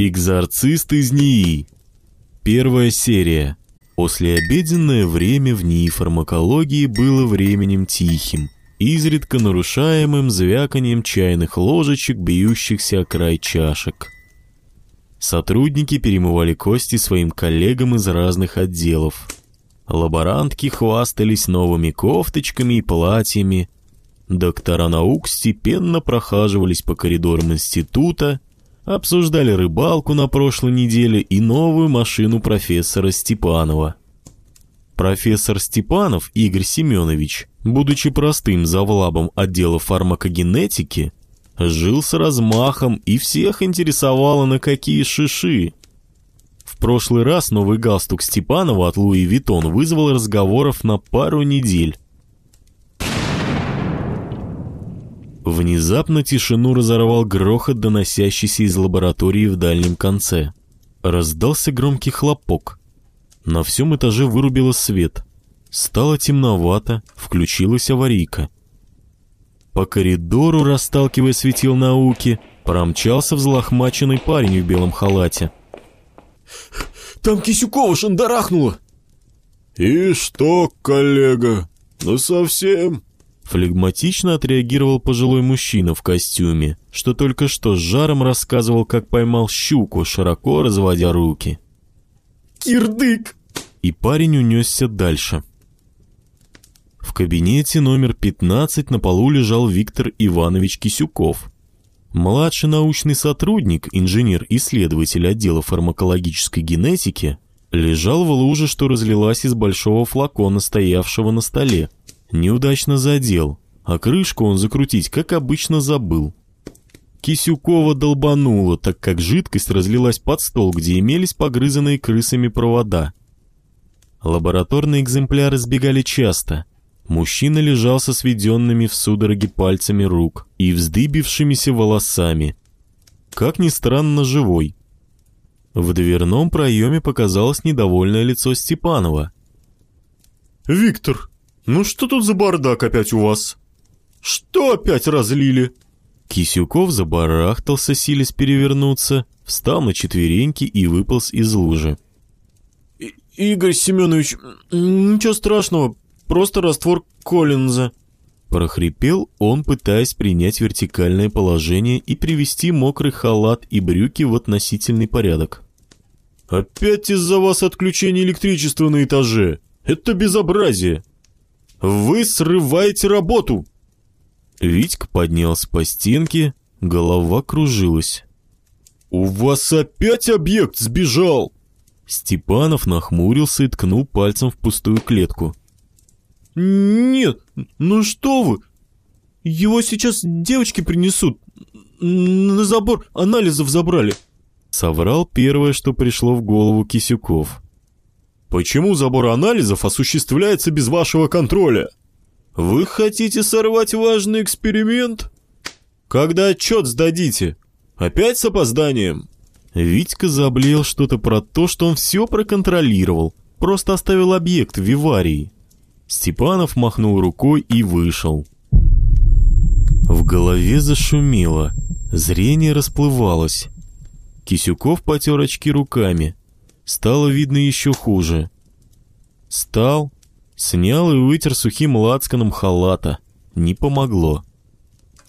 Экзорцист из НИИ. Первая серия. Послеобеденное время в НИИ фармакологии было временем тихим, изредка нарушаемым звяканием чайных ложечек, бьющихся о край чашек. Сотрудники перемывали кости своим коллегам из разных отделов. Лаборантки хвастались новыми кофточками и платьями. Доктора наук степенно прохаживались по коридорам института, обсуждали рыбалку на прошлой неделе и новую машину профессора Степанова. Профессор Степанов Игорь Семенович, будучи простым завлабом отдела фармакогенетики, жил с размахом и всех интересовало на какие шиши. В прошлый раз новый галстук Степанова от Луи Витон вызвал разговоров на пару недель. Внезапно тишину разорвал грохот, доносящийся из лаборатории в дальнем конце. Раздался громкий хлопок. На всем этаже вырубило свет. Стало темновато, включилась аварийка. По коридору, расталкивая светил науки, промчался взлохмаченный парень в белом халате. «Там Кисюкова шандарахнуло!» «И что, коллега, ну совсем...» Флегматично отреагировал пожилой мужчина в костюме, что только что с жаром рассказывал, как поймал щуку, широко разводя руки. «Кирдык!» И парень унесся дальше. В кабинете номер 15 на полу лежал Виктор Иванович Кисюков. Младший научный сотрудник, инженер-исследователь отдела фармакологической генетики, лежал в луже, что разлилась из большого флакона, стоявшего на столе, Неудачно задел, а крышку он закрутить, как обычно, забыл. Кисюкова долбануло, так как жидкость разлилась под стол, где имелись погрызанные крысами провода. Лабораторные экземпляры сбегали часто. Мужчина лежал со сведенными в судороге пальцами рук и вздыбившимися волосами. Как ни странно, живой. В дверном проеме показалось недовольное лицо Степанова. «Виктор, «Ну что тут за бардак опять у вас? Что опять разлили?» Кисюков забарахтался, силясь перевернуться, встал на четвереньки и выполз из лужи. И «Игорь Семенович, ничего страшного, просто раствор Коллинза». Прохрипел он, пытаясь принять вертикальное положение и привести мокрый халат и брюки в относительный порядок. «Опять из-за вас отключение электричества на этаже. Это безобразие!» Вы срываете работу!» Витька поднялся по стенке, голова кружилась. «У вас опять объект сбежал!» Степанов нахмурился и ткнул пальцем в пустую клетку. «Нет, ну что вы! Его сейчас девочки принесут. На забор анализов забрали!» Соврал первое, что пришло в голову Кисюков. Почему забор анализов осуществляется без вашего контроля? Вы хотите сорвать важный эксперимент? Когда отчет сдадите? Опять с опозданием?» Витька заблеял что-то про то, что он все проконтролировал, просто оставил объект в виварии. Степанов махнул рукой и вышел. В голове зашумело, зрение расплывалось. Кисюков потер очки руками стало видно еще хуже. Стал, снял и вытер сухим лацканом халата. Не помогло.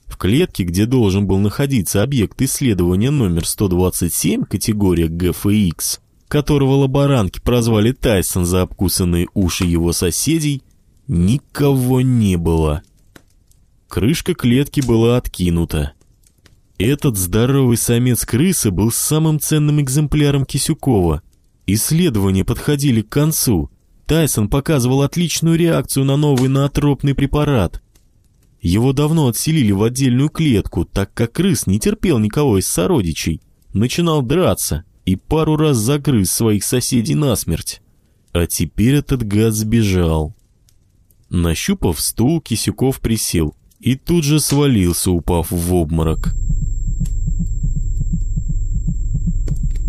В клетке, где должен был находиться объект исследования номер 127, категория ГФХ, которого лаборантки прозвали Тайсон за обкусанные уши его соседей, никого не было. Крышка клетки была откинута. Этот здоровый самец крысы был самым ценным экземпляром Кисюкова — Исследования подходили к концу. Тайсон показывал отличную реакцию на новый наотропный препарат. Его давно отселили в отдельную клетку, так как крыс не терпел никого из сородичей. Начинал драться и пару раз загрыз своих соседей насмерть. А теперь этот гад сбежал. Нащупав стул, Кисюков присел и тут же свалился, упав в обморок.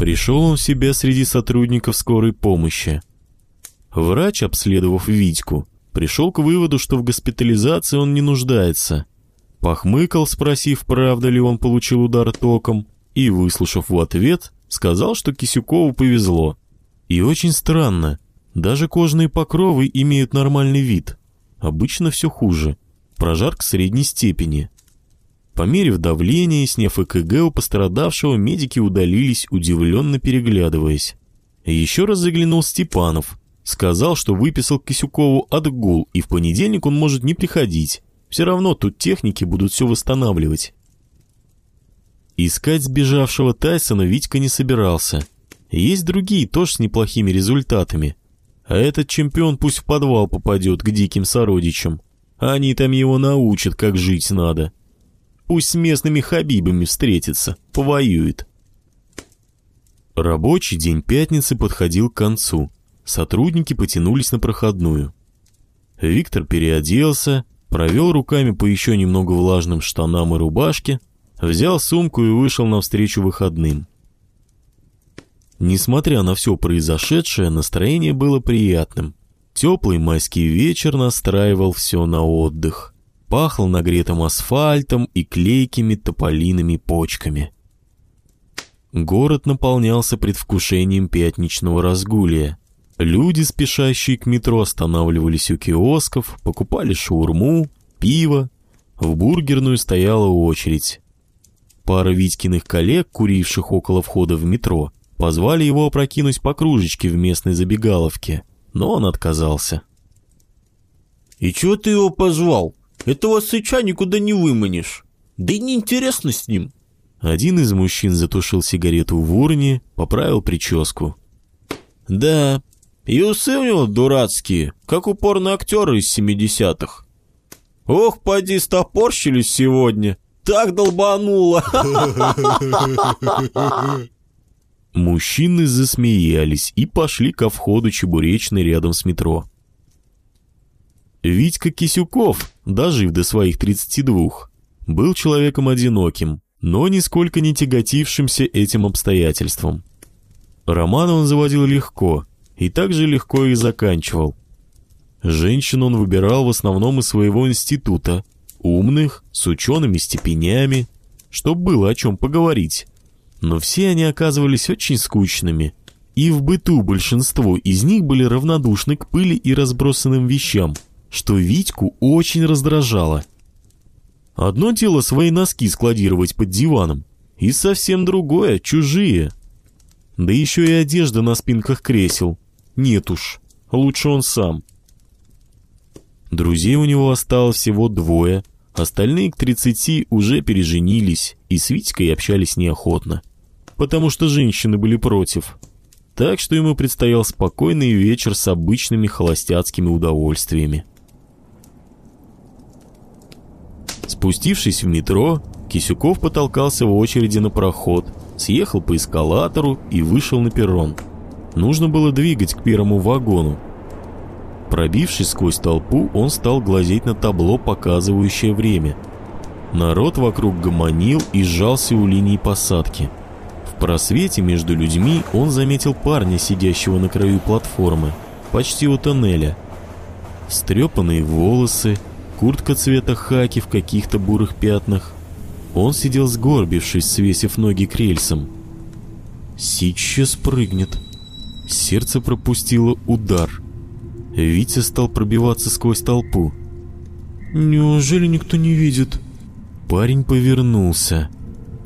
Пришел он в себя среди сотрудников скорой помощи. Врач, обследовав Витьку, пришел к выводу, что в госпитализации он не нуждается. Похмыкал, спросив, правда ли он получил удар током, и, выслушав в ответ, Сказал, что Кисюкову повезло. И очень странно, даже кожные покровы имеют нормальный вид. Обычно все хуже. Прожарка средней степени. Померив давление и сняв ЭКГ у пострадавшего, медики удалились, удивленно переглядываясь. Еще раз заглянул Степанов. Сказал, что выписал Кисюкову отгул, и в понедельник он может не приходить. Все равно тут техники будут все восстанавливать. Искать сбежавшего Тайсона Витька не собирался. Есть другие, тоже с неплохими результатами. А этот чемпион пусть в подвал попадет к диким сородичам. Они там его научат, как жить надо. Пусть с местными хабибами встретится, повоюет. Рабочий день пятницы подходил к концу. Сотрудники потянулись на проходную. Виктор переоделся, провел руками по еще немного влажным штанам и рубашке, взял сумку и вышел навстречу выходным. Несмотря на все произошедшее, настроение было приятным. Теплый майский вечер настраивал все на отдых. Пахло нагретым асфальтом и клейкими тополиными почками. Город наполнялся предвкушением пятничного разгулия. Люди, спешащие к метро, останавливались у киосков, покупали шаурму, пиво. В бургерную стояла очередь. Пара Витькиных коллег, куривших около входа в метро, позвали его опрокинуть по кружечке в местной забегаловке, но он отказался. «И чего ты его позвал? Этого сыча никуда не выманишь. Да и неинтересно с ним». Один из мужчин затушил сигарету в урне, поправил прическу. «Да, и усы у него дурацкие, как у порноактера из семидесятых. Ох, поди стопорщились сегодня, так долбануло!» Мужчины засмеялись и пошли ко входу чебуречной рядом с метро. Витька Кисюков, дожив до своих 32, был человеком одиноким, но нисколько не тяготившимся этим обстоятельством. Роман он заводил легко и также легко их заканчивал. Женщин он выбирал в основном из своего института, умных, с учеными степенями, чтобы было о чем поговорить. Но все они оказывались очень скучными, и в быту большинство из них были равнодушны к пыли и разбросанным вещам, что Витьку очень раздражало. Одно дело свои носки складировать под диваном, и совсем другое — чужие. Да еще и одежда на спинках кресел. Нет уж, лучше он сам. Друзей у него осталось всего двое, остальные к тридцати уже переженились и с Витькой общались неохотно, потому что женщины были против. Так что ему предстоял спокойный вечер с обычными холостяцкими удовольствиями. Спустившись в метро, Кисюков потолкался в очереди на проход, съехал по эскалатору и вышел на перрон. Нужно было двигать к первому вагону. Пробившись сквозь толпу, он стал глазеть на табло, показывающее время. Народ вокруг гомонил и сжался у линии посадки. В просвете между людьми он заметил парня, сидящего на краю платформы, почти у тоннеля. Стрепанные волосы, куртка цвета хаки в каких-то бурых пятнах. Он сидел сгорбившись, свесив ноги к рельсам. Сейчас прыгнет. Сердце пропустило удар. Витя стал пробиваться сквозь толпу. «Неужели никто не видит?» Парень повернулся.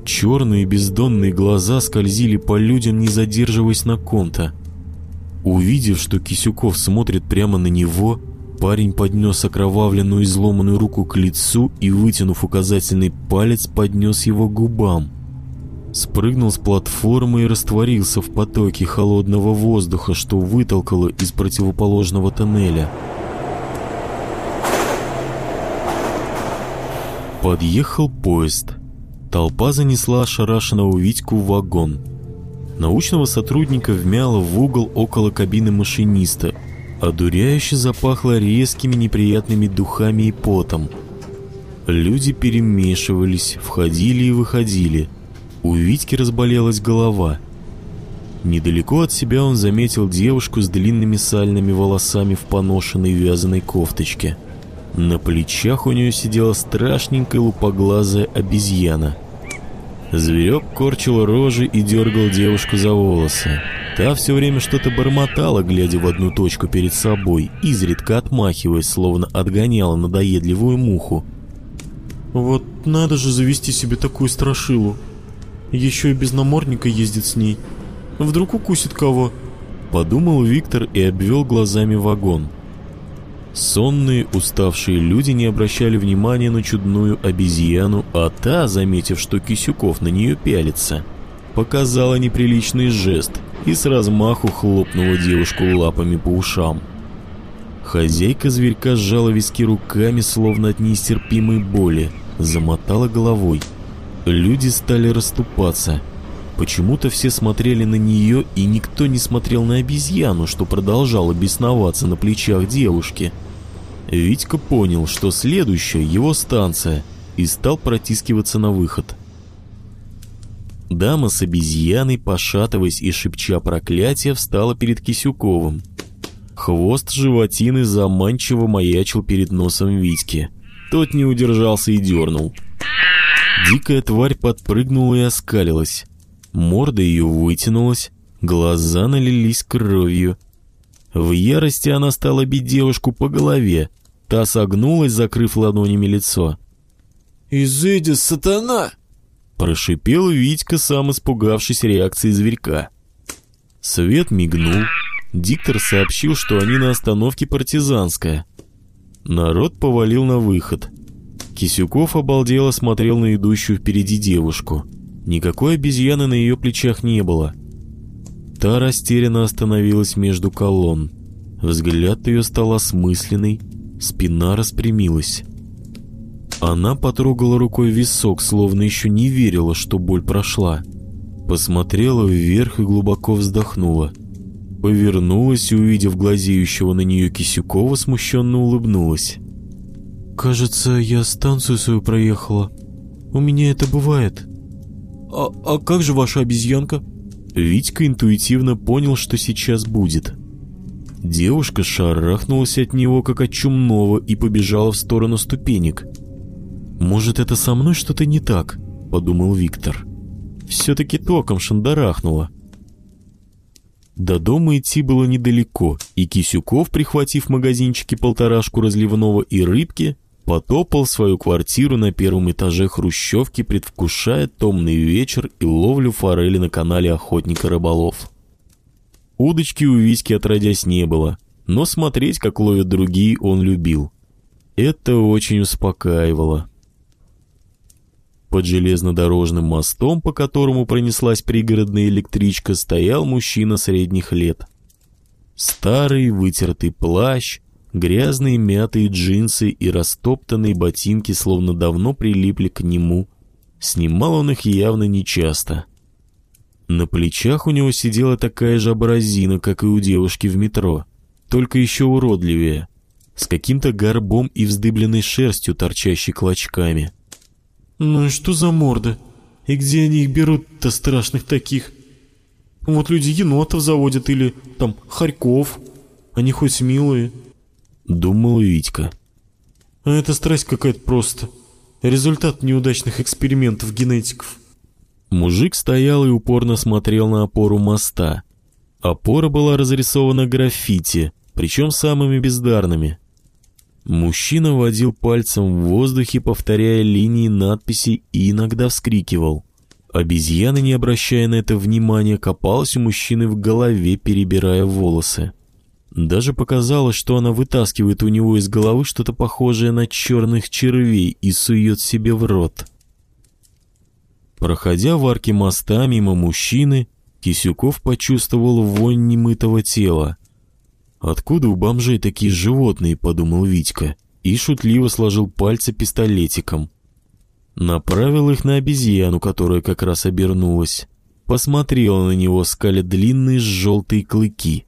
Черные бездонные глаза скользили по людям, не задерживаясь на ком-то. Увидев, что Кисюков смотрит прямо на него, Парень поднес окровавленную изломанную руку к лицу и, вытянув указательный палец, поднес его к губам. Спрыгнул с платформы и растворился в потоке холодного воздуха, что вытолкало из противоположного тоннеля. Подъехал поезд. Толпа занесла ошарашенного Витьку в вагон. Научного сотрудника вмяло в угол около кабины машиниста – Одуряюще запахло резкими неприятными духами и потом. Люди перемешивались, входили и выходили. У Витьки разболелась голова. Недалеко от себя он заметил девушку с длинными сальными волосами в поношенной вязаной кофточке. На плечах у нее сидела страшненькая лупоглазая обезьяна. Зверек корчил рожи и дергал девушку за волосы. Та все время что-то бормотала, глядя в одну точку перед собой, изредка отмахиваясь, словно отгоняла надоедливую муху. «Вот надо же завести себе такую страшилу. Еще и без намордника ездит с ней. Вдруг укусит кого?» Подумал Виктор и обвел глазами вагон. Сонные, уставшие люди не обращали внимания на чудную обезьяну, а та, заметив, что Кисюков на нее пялится, показала неприличный жест и с размаху хлопнула девушку лапами по ушам. Хозяйка зверька сжала виски руками, словно от нестерпимой боли, замотала головой. Люди стали расступаться. Почему-то все смотрели на нее, и никто не смотрел на обезьяну, что продолжала бесноваться на плечах девушки – Витька понял, что следующая его станция, и стал протискиваться на выход. Дама с обезьяной, пошатываясь и шепча проклятия, встала перед Кисюковым. Хвост животины заманчиво маячил перед носом Витьки. Тот не удержался и дернул. Дикая тварь подпрыгнула и оскалилась. Морда ее вытянулась, глаза налились кровью. В ярости она стала бить девушку по голове, Та согнулась, закрыв ладонями лицо. «Изыди, сатана!» Прошипел Витька, сам испугавшись реакции зверька. Свет мигнул. Диктор сообщил, что они на остановке «Партизанская». Народ повалил на выход. Кисюков обалдело смотрел на идущую впереди девушку. Никакой обезьяны на ее плечах не было. Та растерянно остановилась между колонн. Взгляд ее стал осмысленный, Спина распрямилась. Она потрогала рукой висок, словно еще не верила, что боль прошла. Посмотрела вверх и глубоко вздохнула. Повернулась и, увидев глазеющего на нее Кисюкова, смущенно улыбнулась. «Кажется, я станцию свою проехала. У меня это бывает». «А, а как же ваша обезьянка?» Витька интуитивно понял, что сейчас будет. Девушка шарахнулась от него, как от чумного, и побежала в сторону ступенек. «Может, это со мной что-то не так?» – подумал Виктор. «Все-таки током шандарахнуло». До дома идти было недалеко, и Кисюков, прихватив в магазинчике полторашку разливного и рыбки, потопал свою квартиру на первом этаже хрущевки, предвкушая томный вечер и ловлю форели на канале охотника рыболов. Удочки у Витьки отродясь не было, но смотреть, как ловят другие, он любил. Это очень успокаивало. Под железнодорожным мостом, по которому пронеслась пригородная электричка, стоял мужчина средних лет. Старый вытертый плащ, грязные мятые джинсы и растоптанные ботинки словно давно прилипли к нему. Снимал он их явно нечасто. На плечах у него сидела такая же абразина, как и у девушки в метро, только еще уродливее, с каким-то горбом и вздыбленной шерстью, торчащей клочками. «Ну и что за морда? И где они их берут-то страшных таких? Вот люди енотов заводят или там хорьков. Они хоть милые». Думал Витька. А это страсть какая-то просто. Результат неудачных экспериментов генетиков. Мужик стоял и упорно смотрел на опору моста. Опора была разрисована граффити, причем самыми бездарными. Мужчина водил пальцем в воздухе, повторяя линии надписей и иногда вскрикивал. Обезьяна, не обращая на это внимания, копалась у мужчины в голове, перебирая волосы. Даже показалось, что она вытаскивает у него из головы что-то похожее на черных червей и сует себе в рот. Проходя в арке моста мимо мужчины, Кисюков почувствовал вонь немытого тела. «Откуда у бомжей такие животные?» – подумал Витька и шутливо сложил пальцы пистолетиком. Направил их на обезьяну, которая как раз обернулась. Посмотрела на него, скаля длинные желтые клыки.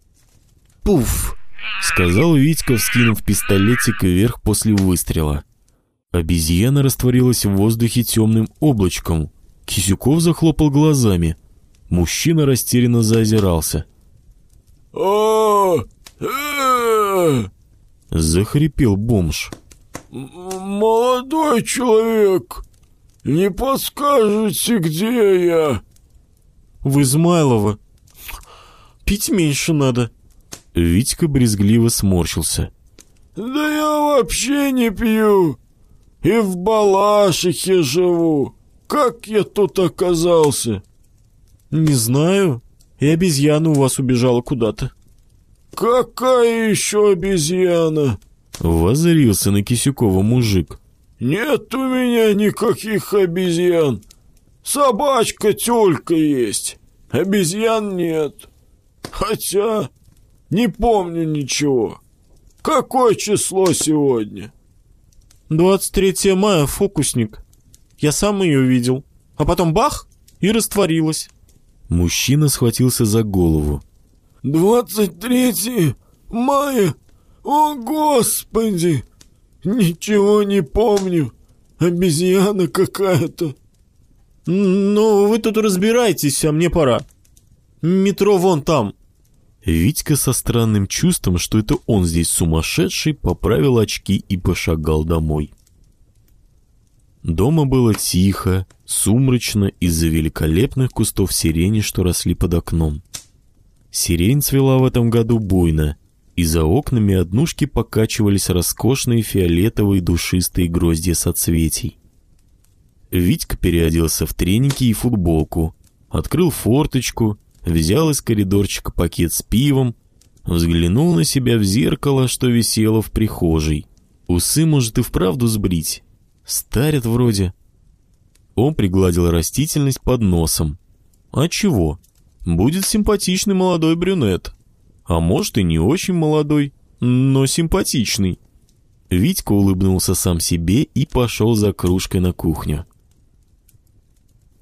«Пуф!» — сказал Витька, вскинув пистолетик вверх после выстрела. Обезьяна растворилась в воздухе темным облачком, Кисюков захлопал глазами. Мужчина растерянно заозирался. а Захрипел бомж. «Молодой человек, Не подскажете, где я?» «В Измайлово. Пить меньше надо». Витька брезгливо сморщился. «Да я вообще не пью. И в Балашихе живу. Как я тут оказался?» «Не знаю. И обезьяна у вас убежала куда-то». «Какая еще обезьяна?» Воззрился на Кисюкова мужик. «Нет у меня никаких обезьян. Собачка тёлька есть, обезьян нет. Хотя не помню ничего. Какое число сегодня?» «23 мая, фокусник. Я сам ее видел. А потом бах, и растворилась». Мужчина схватился за голову. «Двадцать третье мая? О, Господи! Ничего не помню. Обезьяна какая-то». «Ну, вы тут разбирайтесь, а мне пора. Метро вон там». Витька со странным чувством, что это он здесь сумасшедший, поправил очки и пошагал домой. Дома было тихо, сумрачно из-за великолепных кустов сирени, что росли под окном. Сирень цвела в этом году буйно, и за окнами однушки покачивались роскошные фиолетовые душистые гроздья соцветий. Витька переоделся в треники и футболку, открыл форточку, взял из коридорчика пакет с пивом, взглянул на себя в зеркало, что висело в прихожей. Усы, может, и вправду сбрить, Старят вроде. Он пригладил растительность под носом. А чего? Будет симпатичный молодой брюнет. А может и не очень молодой, но симпатичный. Витька улыбнулся сам себе и пошел за кружкой на кухню.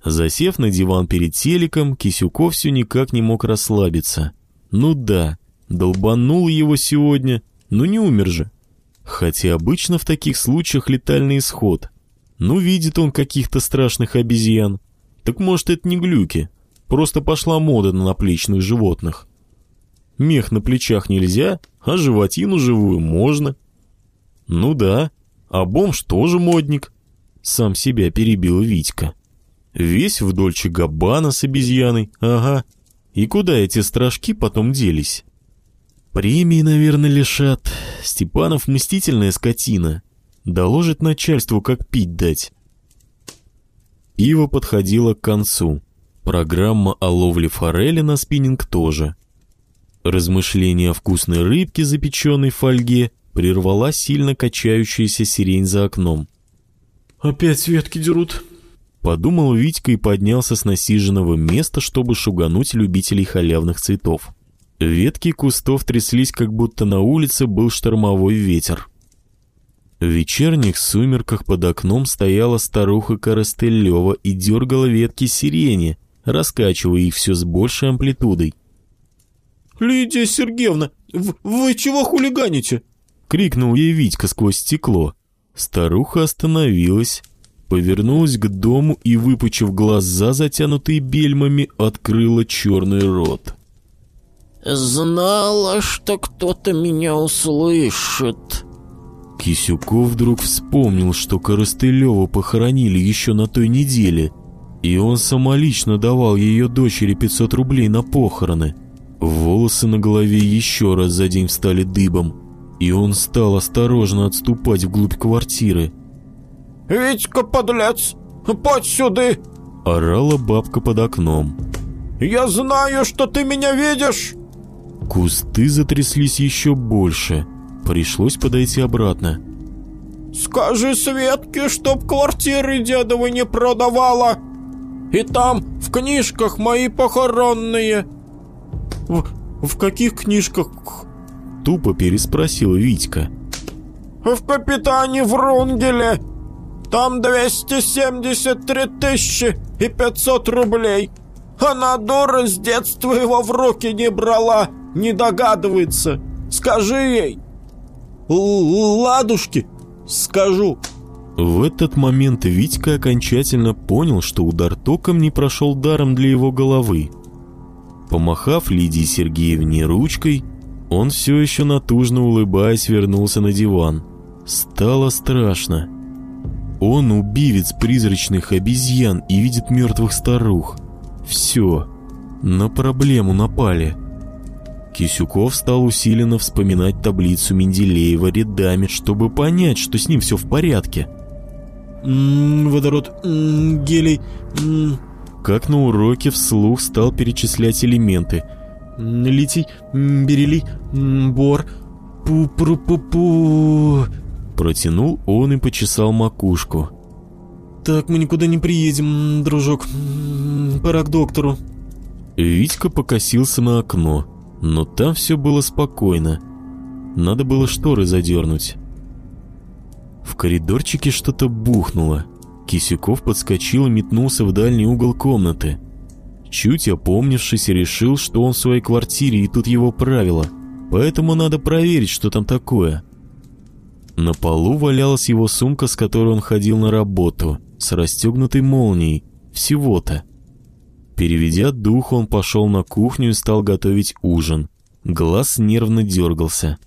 Засев на диван перед телеком, Кисюков все никак не мог расслабиться. Ну да, долбанул его сегодня, но не умер же. Хотя обычно в таких случаях летальный исход. Ну, видит он каких-то страшных обезьян. Так может, это не глюки. Просто пошла мода на наплечных животных. Мех на плечах нельзя, а животину живую можно. Ну да, а бомж тоже модник. Сам себя перебил Витька. Весь в Дольче с обезьяной, ага. И куда эти страшки потом делись? Премии, наверное, лишат. Степанов мстительная скотина. Доложит начальству, как пить дать. Пиво подходило к концу. Программа о ловле форели на спиннинг тоже. Размышления о вкусной рыбке, запеченной в фольге, прервала сильно качающаяся сирень за окном. «Опять ветки дерут», — подумал Витька и поднялся с насиженного места, чтобы шугануть любителей халявных цветов. Ветки кустов тряслись, как будто на улице был штормовой ветер. В вечерних сумерках под окном стояла старуха Коростылева и дергала ветки сирени, раскачивая их все с большей амплитудой. «Лидия Сергеевна, вы чего хулиганите?» — крикнул ей Витька сквозь стекло. Старуха остановилась, повернулась к дому и, выпучив глаза, затянутые бельмами, открыла черный рот. Знала, что кто-то меня услышит. Кисюков вдруг вспомнил, что Коростылеву похоронили еще на той неделе, и он самолично давал ее дочери 500 рублей на похороны. Волосы на голове еще раз за день встали дыбом, и он стал осторожно отступать вглубь квартиры. «Витька, подлец, подь сюда!» — орала бабка под окном. «Я знаю, что ты меня видишь!» Кусты затряслись еще больше. Пришлось подойти обратно. «Скажи Светке, чтоб квартиры дедовой не продавала! И там в книжках мои похоронные!» «В, в каких книжках?» Тупо переспросил Витька. «В капитане Врунгеле! Там 273 тысячи и 500 рублей! Она дура с детства его в руки не брала!» Не догадывается. Скажи ей. Ладушки, скажу. В этот момент Витька окончательно понял, что удар током не прошел даром для его головы. Помахав Лидии Сергеевне ручкой, он все еще натужно улыбаясь вернулся на диван. Стало страшно. Он убивец призрачных обезьян и видит мертвых старух. Все, на проблему напали. Кисюков стал усиленно вспоминать таблицу Менделеева рядами, чтобы понять, что с ним все в порядке. М -м, водород, м гелий, как на уроке вслух стал перечислять элементы. Литий, бериллий, бор, пу-пу-пу-пу. Протянул он и почесал макушку. Так мы никуда не приедем, дружок. Пора к доктору. Витька покосился на окно, но там все было спокойно. Надо было шторы задернуть. В коридорчике что-то бухнуло. Кисюков подскочил и метнулся в дальний угол комнаты. Чуть опомнившись, решил, что он в своей квартире и тут его правило, поэтому надо проверить, что там такое. На полу валялась его сумка, с которой он ходил на работу, с расстегнутой молнией, всего-то. Переведя дух, он пошел на кухню и стал готовить ужин. Глаз нервно дергался.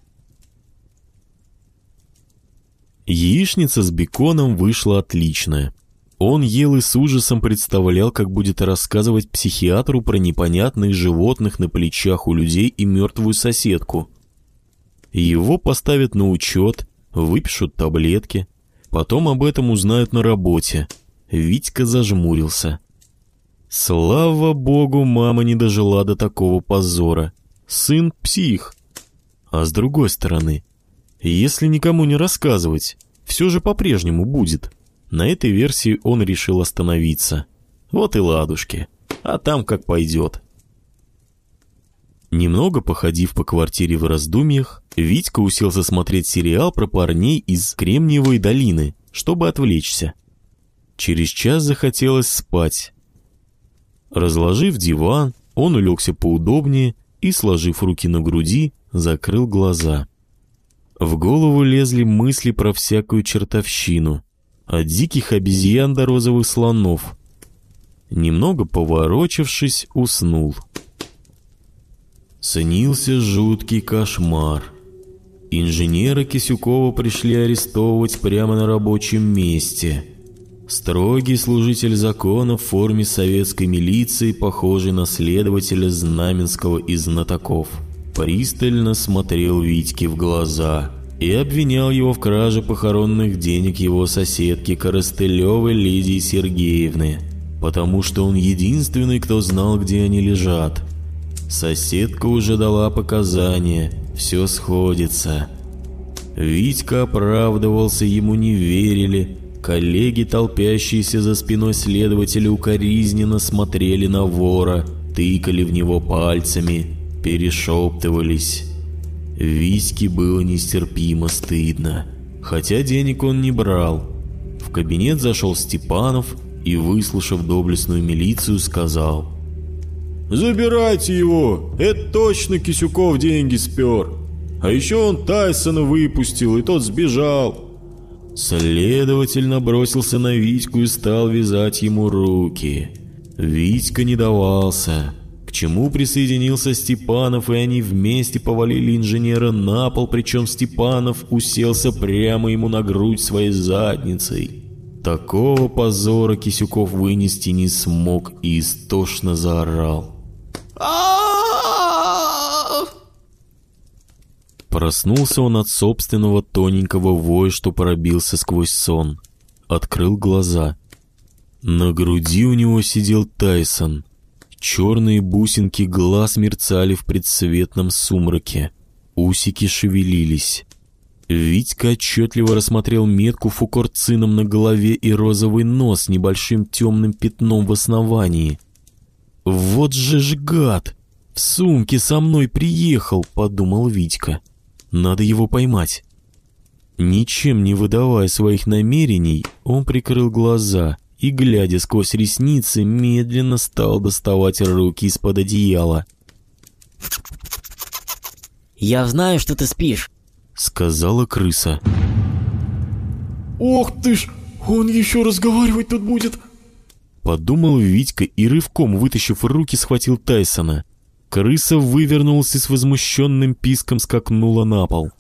Яичница с беконом вышла отличная. Он ел и с ужасом представлял, как будет рассказывать психиатру про непонятных животных на плечах у людей и мертвую соседку. Его поставят на учет, выпишут таблетки, потом об этом узнают на работе. Витька зажмурился. Слава богу, мама не дожила до такого позора. Сын псих. А с другой стороны, если никому не рассказывать, все же по-прежнему будет. На этой версии он решил остановиться. Вот и ладушки. А там как пойдет. Немного походив по квартире в раздумьях, Витька уселся смотреть сериал про парней из Кремниевой долины, чтобы отвлечься. Через час захотелось спать. Разложив диван, он улегся поудобнее и, сложив руки на груди, закрыл глаза. В голову лезли мысли про всякую чертовщину. От диких обезьян до розовых слонов. Немного поворочившись, уснул. Снился жуткий кошмар. Инженеры Кисюкова пришли арестовывать прямо на рабочем месте. Строгий служитель закона в форме советской милиции, похожий на следователя Знаменского из знатоков – пристально смотрел Витьке в глаза и обвинял его в краже похоронных денег его соседки Коростылевой Лидии Сергеевны, потому что он единственный, кто знал, где они лежат. Соседка уже дала показания, все сходится. Витька оправдывался, ему не верили, коллеги, толпящиеся за спиной следователя, укоризненно смотрели на вора, тыкали в него пальцами – перешептывались. Виське было нестерпимо стыдно, хотя денег он не брал. В кабинет зашел Степанов и, выслушав доблестную милицию, сказал. «Забирайте его, это точно Кисюков деньги спер. А еще он Тайсона выпустил, и тот сбежал». Следователь набросился на Витьку и стал вязать ему руки. Витька не давался чему присоединился Степанов, и они вместе повалили инженера на пол, причем Степанов уселся прямо ему на грудь своей задницей. Такого позора Кисюков вынести не смог и истошно заорал. Проснулся он от собственного тоненького воя, что пробился сквозь сон. Открыл глаза. На груди у него сидел Тайсон. Черные бусинки глаз мерцали в предсветном сумраке. Усики шевелились. Витька отчетливо рассмотрел метку фукорцином на голове и розовый нос с небольшим темным пятном в основании. «Вот же ж гад! В сумке со мной приехал!» — подумал Витька. «Надо его поймать». Ничем не выдавая своих намерений, он прикрыл глаза — и, глядя сквозь ресницы, медленно стал доставать руки из-под одеяла. «Я знаю, что ты спишь», — сказала крыса. «Ох ты ж, он еще разговаривать тут будет!» Подумал Витька и рывком, вытащив руки, схватил Тайсона. Крыса вывернулась и с возмущенным писком скакнула на пол.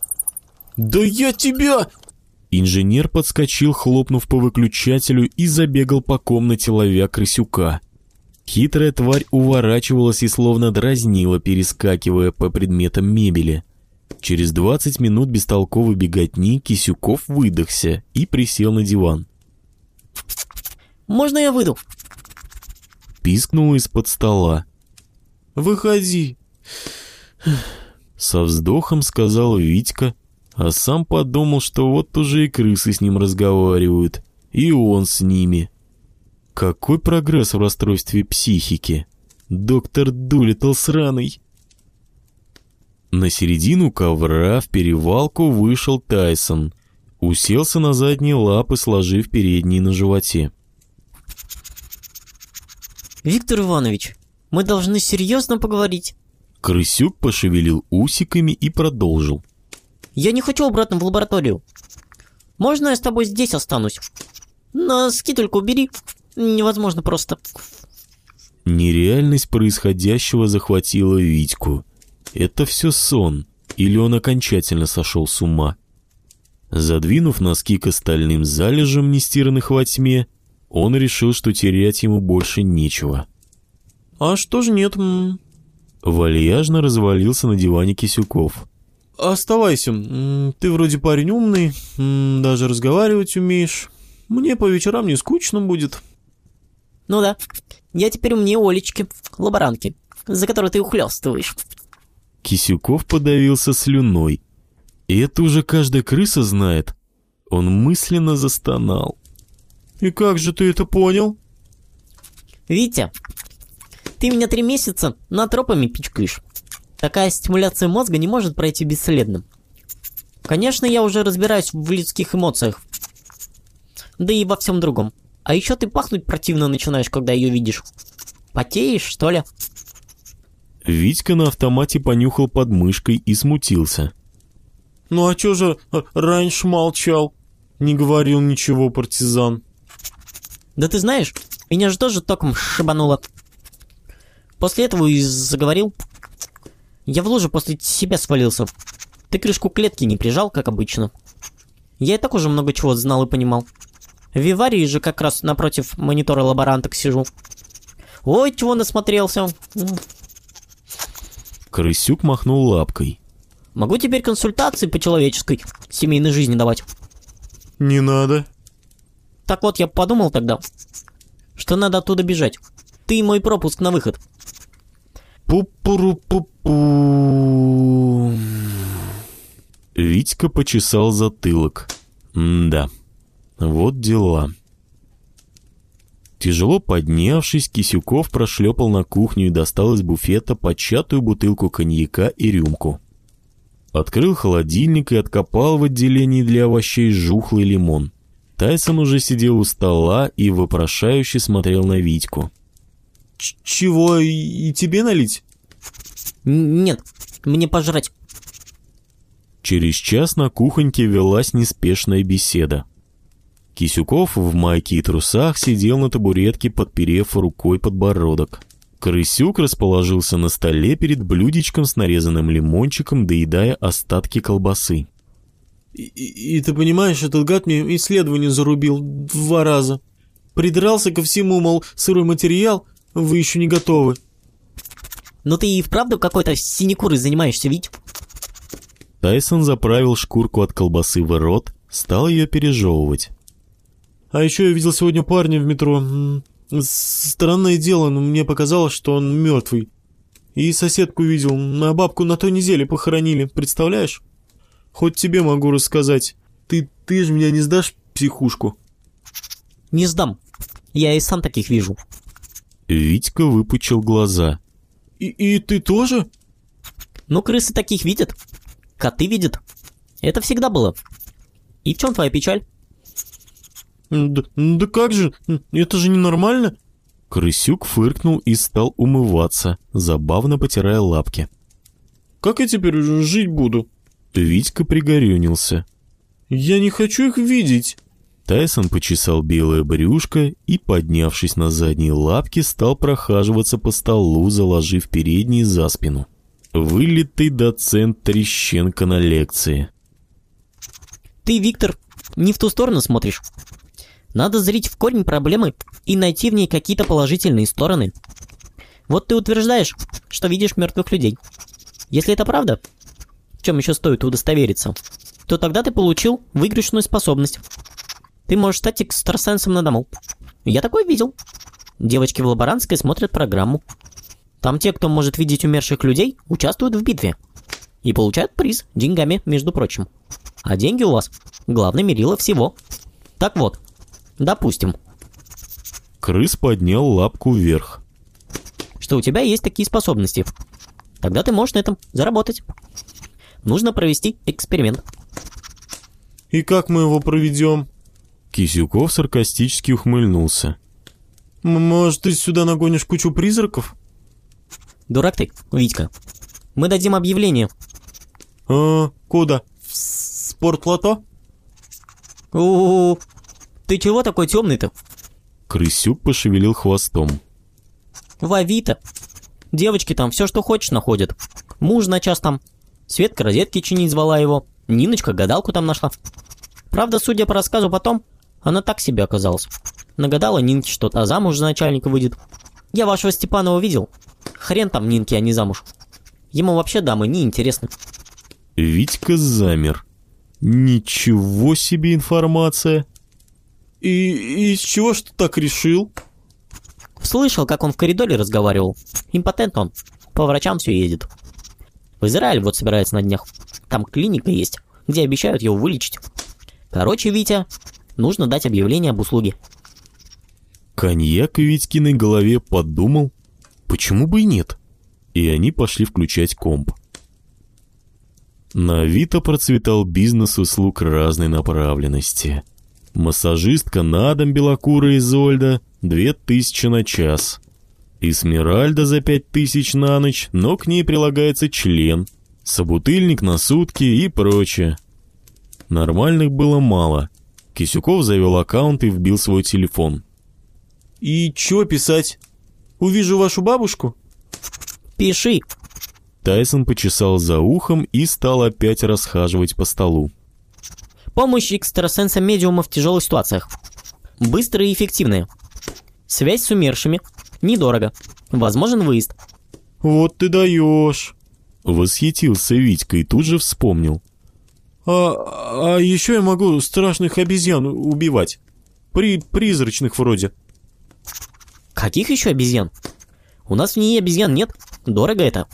«Да я тебя!» Инженер подскочил, хлопнув по выключателю, и забегал по комнате, ловя крысюка. Хитрая тварь уворачивалась и словно дразнила, перескакивая по предметам мебели. Через 20 минут бестолковой беготни Кисюков выдохся и присел на диван. Можно я выйду? Пискнул из-под стола. «Выходи!» Со вздохом сказал Витька, а сам подумал, что вот уже и крысы с ним разговаривают, и он с ними. Какой прогресс в расстройстве психики? Доктор Дулитл сраный. На середину ковра в перевалку вышел Тайсон. Уселся на задние лапы, сложив передние на животе. Виктор Иванович, мы должны серьезно поговорить. Крысюк пошевелил усиками и продолжил. Я не хочу обратно в лабораторию. Можно я с тобой здесь останусь? Носки только убери. Невозможно просто. Нереальность происходящего захватила Витьку. Это все сон, или он окончательно сошел с ума. Задвинув носки к остальным залежам, нестиранных во тьме, он решил, что терять ему больше нечего. «А что ж нет?» м? Вальяжно развалился на диване Кисюков. «Оставайся. Ты вроде парень умный, даже разговаривать умеешь. Мне по вечерам не скучно будет». Ну да. Я теперь умнее Олечки, лаборантки, за которой ты ухлёстываешь. Кисюков подавился слюной. И это уже каждая крыса знает. Он мысленно застонал. «И как же ты это понял?» Витя, ты меня три месяца на тропами пичкаешь. Такая стимуляция мозга не может пройти бесследно. Конечно, я уже разбираюсь в людских эмоциях. Да и во всем другом. А еще ты пахнуть противно начинаешь, когда ее видишь. Потеешь, что ли? Витька на автомате понюхал под мышкой и смутился. «Ну а чё же э, раньше молчал? Не говорил ничего, партизан». Да ты знаешь, меня же тоже током шибануло. После этого и заговорил. Я в лужу после себя свалился. Ты крышку клетки не прижал, как обычно. Я и так уже много чего знал и понимал. В Виварии же как раз напротив монитора лаборанток сижу. Ой, чего насмотрелся. Крысюк махнул лапкой. Могу теперь консультации по человеческой семейной жизни давать. «Не надо». Так вот, я подумал тогда, что надо оттуда бежать. Ты мой пропуск на выход. Пу-пу-ру-пу-пу. Витька почесал затылок. да вот дела. Тяжело поднявшись, Кисюков прошлепал на кухню и достал из буфета початую бутылку коньяка и рюмку. Открыл холодильник и откопал в отделении для овощей жухлый лимон. Тайсон уже сидел у стола и вопрошающе смотрел на Витьку. Ч «Чего, и тебе налить?» Нет, мне пожрать. Через час на кухоньке велась неспешная беседа. Кисюков в майке и трусах сидел на табуретке, подперев рукой подбородок. Крысюк расположился на столе перед блюдечком с нарезанным лимончиком, доедая остатки колбасы. И, и- и ты понимаешь, этот гад мне исследование зарубил два раза. Придрался ко всему, мол, сырой материал, вы еще не готовы. Но ты и вправду какой-то синекурой занимаешься, ведь? Тайсон заправил шкурку от колбасы в рот, стал ее пережевывать. А еще я видел сегодня парня в метро. Странное дело, но мне показалось, что он мертвый. И соседку видел, а бабку на той неделе похоронили, представляешь? Хоть тебе могу рассказать. Ты, ты же меня не сдашь психушку? Не сдам. Я и сам таких вижу. Витька выпучил глаза. И, и ты тоже? Ну, крысы таких видят. Коты видят. Это всегда было. И в чем твоя печаль? Да, да как же, это же ненормально. Крысюк фыркнул и стал умываться, забавно потирая лапки. Как я теперь жить буду? Витька пригорюнился. Я не хочу их видеть. Тайсон почесал белое брюшко и, поднявшись на задние лапки, стал прохаживаться по столу, заложив передние за спину. Вылитый доцент Трещенко на лекции. Ты, Виктор, не в ту сторону смотришь. Надо зрить в корень проблемы и найти в ней какие-то положительные стороны. Вот ты утверждаешь, что видишь мертвых людей. Если это правда, в чем еще стоит удостовериться, то тогда ты получил выигрышную способность. Ты можешь стать экстрасенсом на дому. Я такое видел. Девочки в лаборантской смотрят программу. Там те, кто может видеть умерших людей, участвуют в битве. И получают приз деньгами, между прочим. А деньги у вас главное мерило всего. Так вот, допустим, Крыс поднял лапку вверх. что у тебя есть такие способности. Тогда ты можешь на этом заработать. Нужно провести эксперимент. И как мы его проведем? Кисюков саркастически ухмыльнулся. Может, ты сюда нагонишь кучу призраков? Дурак ты, Витька. Мы дадим объявление. А, куда? В спортлото? у ты чего такой темный-то? Крысюк пошевелил хвостом. В Авито. Девочки там все, что хочешь, находят. Муж на час там. Светка розетки чинить звала его. Ниночка гадалку там нашла. Правда, судя по рассказу потом, она так себе оказалась. Нагадала Нинке что-то, а замуж за начальника выйдет. Я вашего Степанова видел. Хрен там Нинке, а не замуж. Ему вообще дамы не интересны. Витька замер. Ничего себе информация. И, и из чего ж ты так решил? Слышал, как он в коридоре разговаривал. Импотент он. По врачам все ездит. В Израиль вот собирается на днях. Там клиника есть, где обещают его вылечить. Короче, Витя, нужно дать объявление об услуге. Коньяк в Витькиной голове подумал, почему бы и нет. И они пошли включать комп. На Авито процветал бизнес услуг разной направленности. Массажистка на дом белокурая Изольда – две тысячи на час. Эсмеральда за пять тысяч на ночь, но к ней прилагается член, собутыльник на сутки и прочее. Нормальных было мало. Кисюков завел аккаунт и вбил свой телефон. И чего писать? Увижу вашу бабушку? Пиши. Тайсон почесал за ухом и стал опять расхаживать по столу. Помощь экстрасенса-медиума в тяжелых ситуациях. Быстрая и эффективная. Связь с умершими. Недорого. Возможен выезд. Вот ты даешь. Восхитился Витька и тут же вспомнил. А, а еще я могу страшных обезьян убивать. При призрачных вроде. Каких еще обезьян? У нас в ней обезьян нет. Дорого это.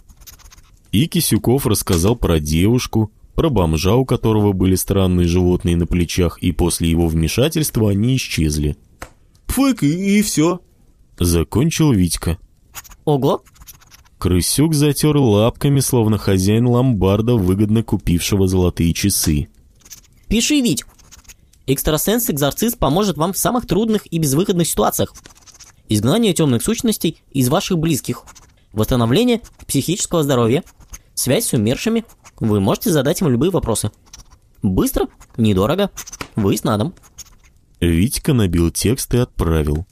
И Кисюков рассказал про девушку, про бомжа, у которого были странные животные на плечах, и после его вмешательства они исчезли. Пфык, и, и все. Закончил Витька. Ого. Крысюк затер лапками, словно хозяин ломбарда, выгодно купившего золотые часы. Пиши, Вить. Экстрасенс-экзорцист поможет вам в самых трудных и безвыходных ситуациях. Изгнание темных сущностей из ваших близких. Восстановление психического здоровья. Связь с умершими. Вы можете задать им любые вопросы. Быстро, недорого, выезд на дом. Витька набил текст и отправил.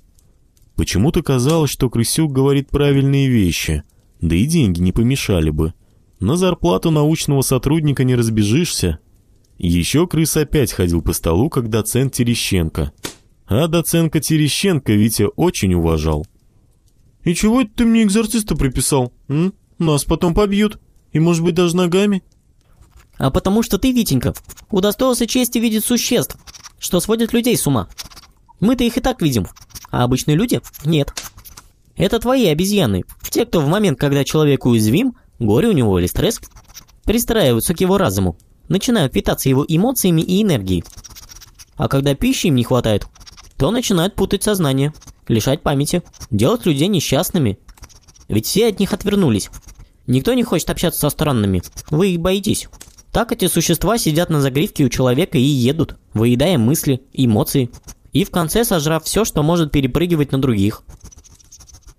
Почему-то казалось, что Крысюк говорит правильные вещи, да и деньги не помешали бы. На зарплату научного сотрудника не разбежишься. Еще крыс опять ходил по столу, как доцент Терещенко. А доценка Терещенко Витя очень уважал. И чего это ты мне экзорциста приписал? М? Нас потом побьют. И, может быть, даже ногами? А потому что ты, Витенька, удостоился чести видеть существ, что сводят людей с ума. Мы-то их и так видим, а обычные люди – нет. Это твои обезьяны, те, кто в момент, когда человек уязвим, горе у него или стресс, пристраиваются к его разуму, начинают питаться его эмоциями и энергией. А когда пищи им не хватает, то начинают путать сознание, лишать памяти, делать людей несчастными. Ведь все от них отвернулись. Никто не хочет общаться со странными, вы их боитесь. Так эти существа сидят на загривке у человека и едут, выедая мысли, эмоции, и в конце сожрав все, что может перепрыгивать на других.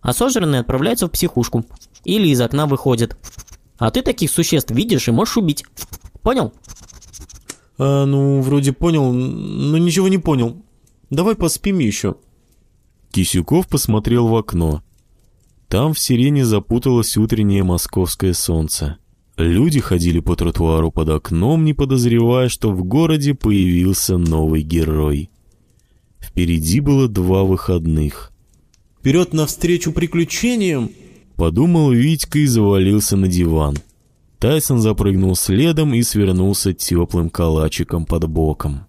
А сожранные отправляются в психушку или из окна выходят. А ты таких существ видишь и можешь убить. Понял? А, ну, вроде понял, но ничего не понял. Давай поспим еще. Кисюков посмотрел в окно. Там в сирене запуталось утреннее московское солнце. Люди ходили по тротуару под окном, не подозревая, что в городе появился новый герой. Впереди было два выходных. Вперед навстречу приключениям! Подумал Витька и завалился на диван. Тайсон запрыгнул следом и свернулся теплым калачиком под боком.